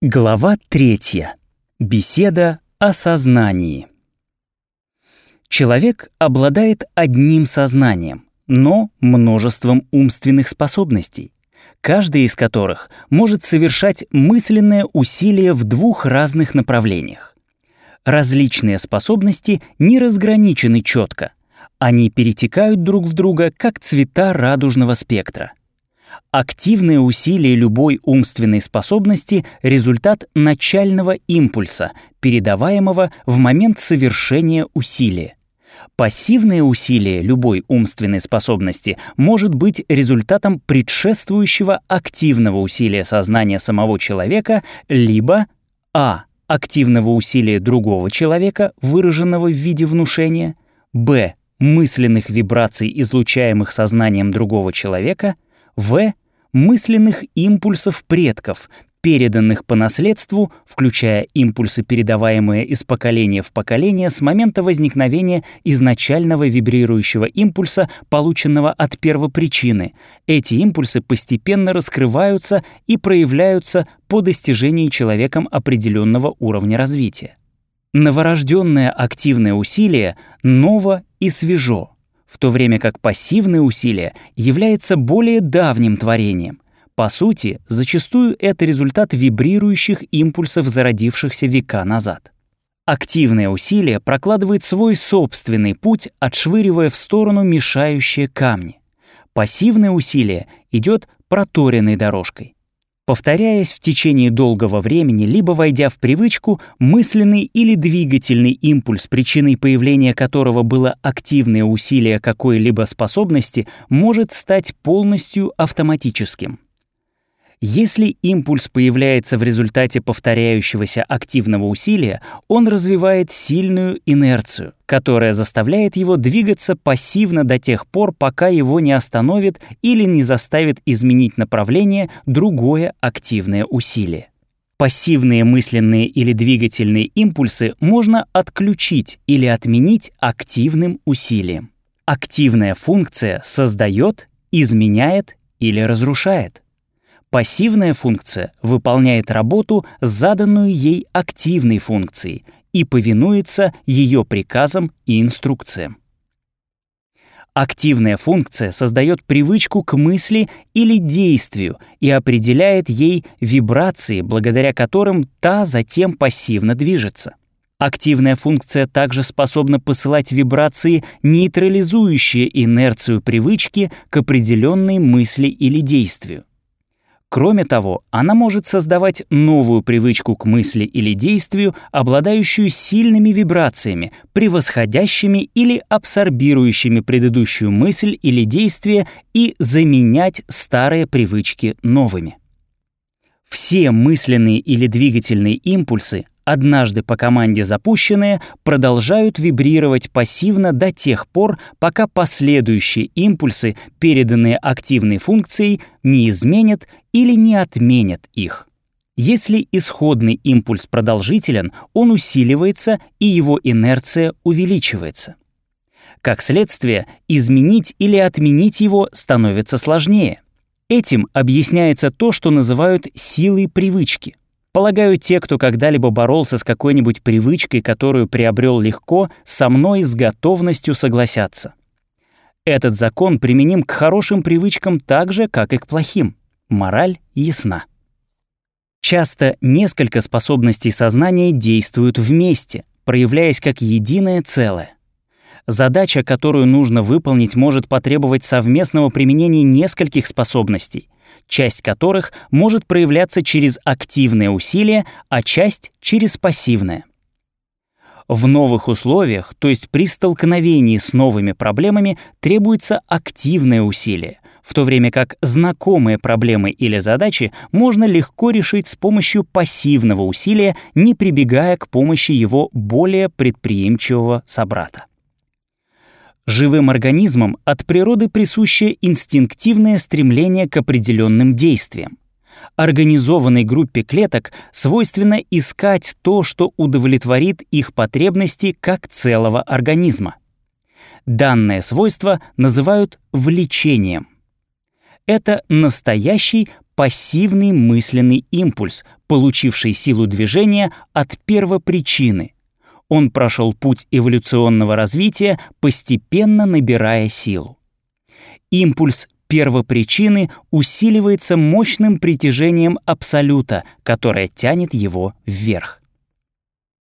Глава третья. Беседа о сознании. Человек обладает одним сознанием, но множеством умственных способностей, каждая из которых может совершать мысленное усилие в двух разных направлениях. Различные способности не разграничены четко, они перетекают друг в друга, как цвета радужного спектра. Активное усилие любой умственной способности — результат начального импульса, передаваемого в момент совершения усилия. Пассивное усилие любой умственной способности может быть результатом предшествующего активного усилия сознания самого человека, либо а. активного усилия другого человека, выраженного в виде внушения, б. мысленных вибраций, излучаемых сознанием другого человека — в. Мысленных импульсов предков, переданных по наследству, включая импульсы, передаваемые из поколения в поколение с момента возникновения изначального вибрирующего импульса, полученного от первопричины. Эти импульсы постепенно раскрываются и проявляются по достижении человеком определенного уровня развития. Новорожденное активное усилие ново и свежо в то время как пассивное усилие является более давним творением. По сути, зачастую это результат вибрирующих импульсов, зародившихся века назад. Активное усилие прокладывает свой собственный путь, отшвыривая в сторону мешающие камни. Пассивное усилие идет проторенной дорожкой. Повторяясь в течение долгого времени, либо войдя в привычку, мысленный или двигательный импульс, причиной появления которого было активное усилие какой-либо способности, может стать полностью автоматическим. Если импульс появляется в результате повторяющегося активного усилия, он развивает сильную инерцию, которая заставляет его двигаться пассивно до тех пор, пока его не остановит или не заставит изменить направление другое активное усилие. Пассивные мысленные или двигательные импульсы можно отключить или отменить активным усилием. Активная функция создает, изменяет или разрушает. Пассивная функция выполняет работу, заданную ей активной функцией, и повинуется ее приказам и инструкциям. Активная функция создает привычку к мысли или действию и определяет ей вибрации, благодаря которым та затем пассивно движется. Активная функция также способна посылать вибрации, нейтрализующие инерцию привычки к определенной мысли или действию. Кроме того, она может создавать новую привычку к мысли или действию, обладающую сильными вибрациями, превосходящими или абсорбирующими предыдущую мысль или действие и заменять старые привычки новыми. Все мысленные или двигательные импульсы однажды по команде запущенные, продолжают вибрировать пассивно до тех пор, пока последующие импульсы, переданные активной функцией, не изменят или не отменят их. Если исходный импульс продолжителен, он усиливается и его инерция увеличивается. Как следствие, изменить или отменить его становится сложнее. Этим объясняется то, что называют силой привычки — Полагаю, те, кто когда-либо боролся с какой-нибудь привычкой, которую приобрел легко, со мной с готовностью согласятся. Этот закон применим к хорошим привычкам так же, как и к плохим. Мораль ясна. Часто несколько способностей сознания действуют вместе, проявляясь как единое целое. Задача, которую нужно выполнить, может потребовать совместного применения нескольких способностей — часть которых может проявляться через активное усилие, а часть — через пассивное. В новых условиях, то есть при столкновении с новыми проблемами, требуется активное усилие, в то время как знакомые проблемы или задачи можно легко решить с помощью пассивного усилия, не прибегая к помощи его более предприимчивого собрата. Живым организмам от природы присуще инстинктивное стремление к определенным действиям. Организованной группе клеток свойственно искать то, что удовлетворит их потребности как целого организма. Данное свойство называют влечением. Это настоящий пассивный мысленный импульс, получивший силу движения от первопричины. Он прошел путь эволюционного развития, постепенно набирая силу. Импульс первопричины усиливается мощным притяжением абсолюта, которое тянет его вверх.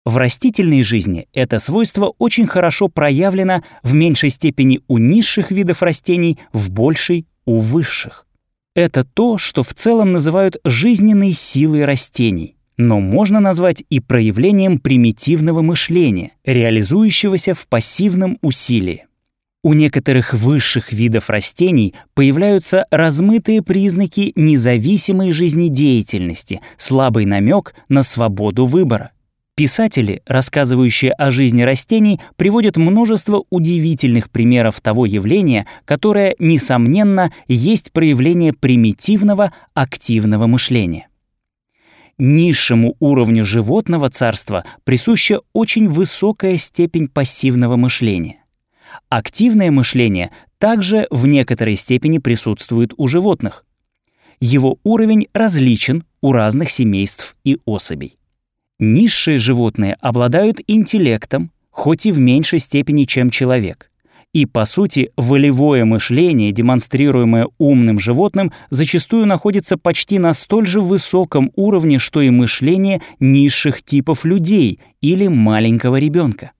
В растительной жизни это свойство очень хорошо проявлено в меньшей степени у низших видов растений, в большей — у высших. Это то, что в целом называют жизненной силой растений, но можно назвать и проявлением примитивного мышления, реализующегося в пассивном усилии. У некоторых высших видов растений появляются размытые признаки независимой жизнедеятельности, слабый намек на свободу выбора. Писатели, рассказывающие о жизни растений, приводят множество удивительных примеров того явления, которое, несомненно, есть проявление примитивного активного мышления. Низшему уровню животного царства присуща очень высокая степень пассивного мышления. Активное мышление также в некоторой степени присутствует у животных. Его уровень различен у разных семейств и особей. Низшие животные обладают интеллектом, хоть и в меньшей степени, чем человек. И, по сути, волевое мышление, демонстрируемое умным животным, зачастую находится почти на столь же высоком уровне, что и мышление низших типов людей или маленького ребенка.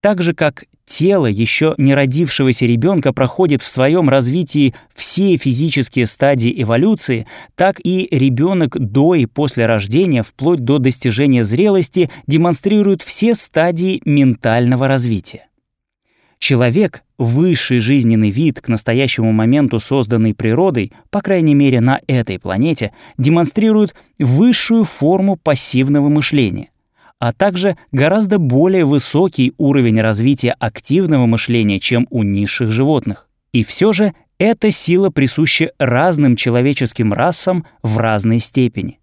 Так же, как тело еще не родившегося ребенка проходит в своем развитии все физические стадии эволюции, так и ребенок до и после рождения, вплоть до достижения зрелости, демонстрирует все стадии ментального развития. Человек — высший жизненный вид, к настоящему моменту созданный природой, по крайней мере на этой планете, демонстрирует высшую форму пассивного мышления — а также гораздо более высокий уровень развития активного мышления, чем у низших животных. И все же эта сила присуща разным человеческим расам в разной степени.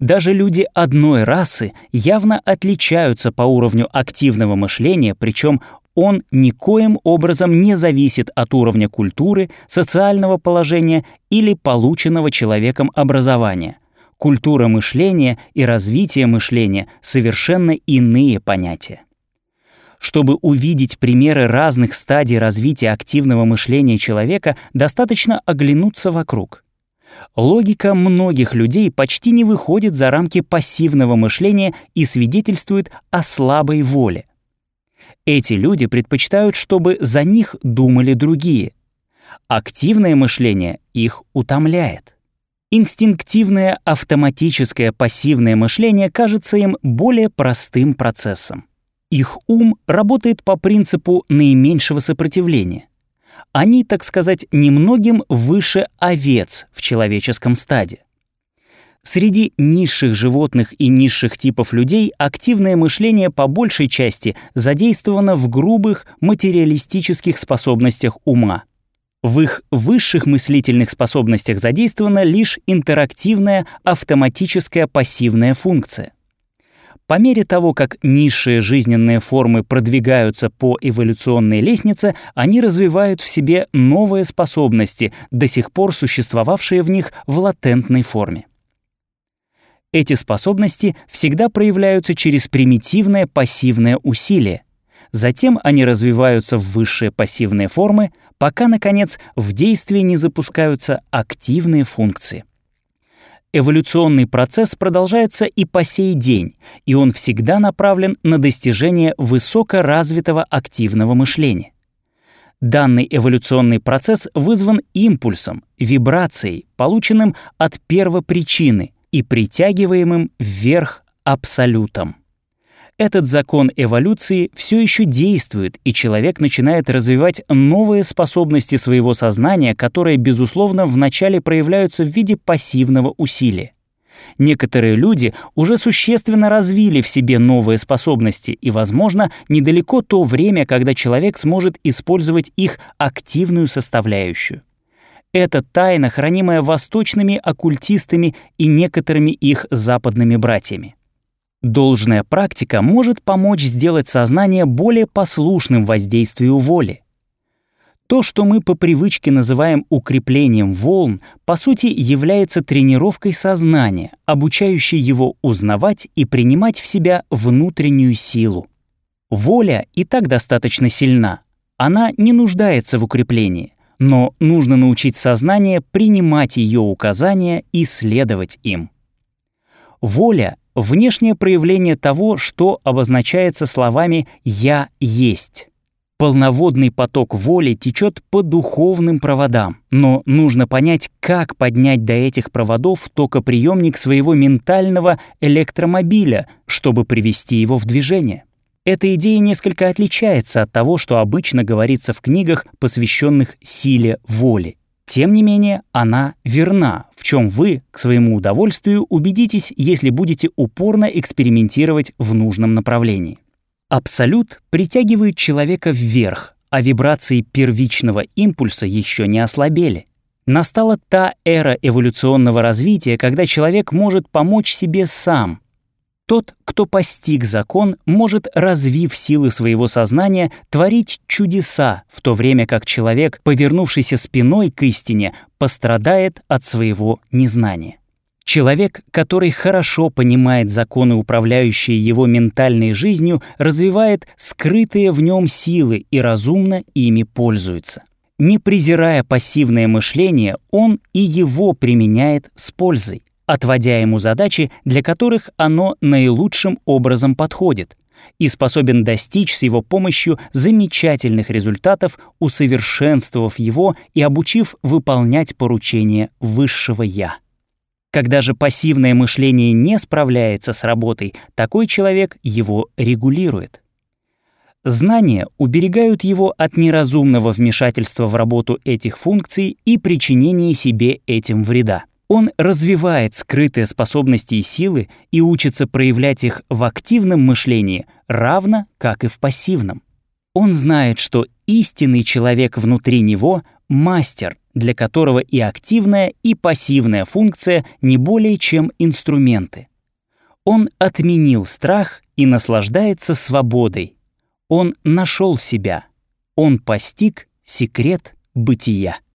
Даже люди одной расы явно отличаются по уровню активного мышления, причем он никоим образом не зависит от уровня культуры, социального положения или полученного человеком образования – культура мышления и развитие мышления — совершенно иные понятия. Чтобы увидеть примеры разных стадий развития активного мышления человека, достаточно оглянуться вокруг. Логика многих людей почти не выходит за рамки пассивного мышления и свидетельствует о слабой воле. Эти люди предпочитают, чтобы за них думали другие. Активное мышление их утомляет. Инстинктивное автоматическое пассивное мышление кажется им более простым процессом. Их ум работает по принципу наименьшего сопротивления. Они, так сказать, немногим выше овец в человеческом стаде. Среди низших животных и низших типов людей активное мышление по большей части задействовано в грубых материалистических способностях ума — в их высших мыслительных способностях задействована лишь интерактивная автоматическая пассивная функция. По мере того, как низшие жизненные формы продвигаются по эволюционной лестнице, они развивают в себе новые способности, до сих пор существовавшие в них в латентной форме. Эти способности всегда проявляются через примитивное пассивное усилие, Затем они развиваются в высшие пассивные формы, пока, наконец, в действие не запускаются активные функции. Эволюционный процесс продолжается и по сей день, и он всегда направлен на достижение высокоразвитого активного мышления. Данный эволюционный процесс вызван импульсом, вибрацией, полученным от первопричины и притягиваемым вверх абсолютом этот закон эволюции все еще действует, и человек начинает развивать новые способности своего сознания, которые, безусловно, вначале проявляются в виде пассивного усилия. Некоторые люди уже существенно развили в себе новые способности, и, возможно, недалеко то время, когда человек сможет использовать их активную составляющую. Это тайна, хранимая восточными оккультистами и некоторыми их западными братьями. Должная практика может помочь сделать сознание более послушным воздействию воли. То, что мы по привычке называем укреплением волн, по сути является тренировкой сознания, обучающей его узнавать и принимать в себя внутреннюю силу. Воля и так достаточно сильна. Она не нуждается в укреплении, но нужно научить сознание принимать ее указания и следовать им. Воля — внешнее проявление того, что обозначается словами «я есть». Полноводный поток воли течет по духовным проводам, но нужно понять, как поднять до этих проводов токоприемник своего ментального электромобиля, чтобы привести его в движение. Эта идея несколько отличается от того, что обычно говорится в книгах, посвященных силе воли. Тем не менее, она верна, в чем вы, к своему удовольствию, убедитесь, если будете упорно экспериментировать в нужном направлении. Абсолют притягивает человека вверх, а вибрации первичного импульса еще не ослабели. Настала та эра эволюционного развития, когда человек может помочь себе сам. Тот, кто постиг закон, может, развив силы своего сознания, творить чудеса, в то время как человек, повернувшийся спиной к истине, пострадает от своего незнания. Человек, который хорошо понимает законы, управляющие его ментальной жизнью, развивает скрытые в нем силы и разумно ими пользуется. Не презирая пассивное мышление, он и его применяет с пользой, отводя ему задачи, для которых оно наилучшим образом подходит, и способен достичь с его помощью замечательных результатов, усовершенствовав его и обучив выполнять поручения высшего «я». Когда же пассивное мышление не справляется с работой, такой человек его регулирует. Знания уберегают его от неразумного вмешательства в работу этих функций и причинения себе этим вреда. Он развивает скрытые способности и силы и учится проявлять их в активном мышлении, равно как и в пассивном. Он знает, что истинный человек внутри него — мастер, для которого и активная, и пассивная функция не более чем инструменты. Он отменил страх и наслаждается свободой. Он нашел себя. Он постиг секрет бытия.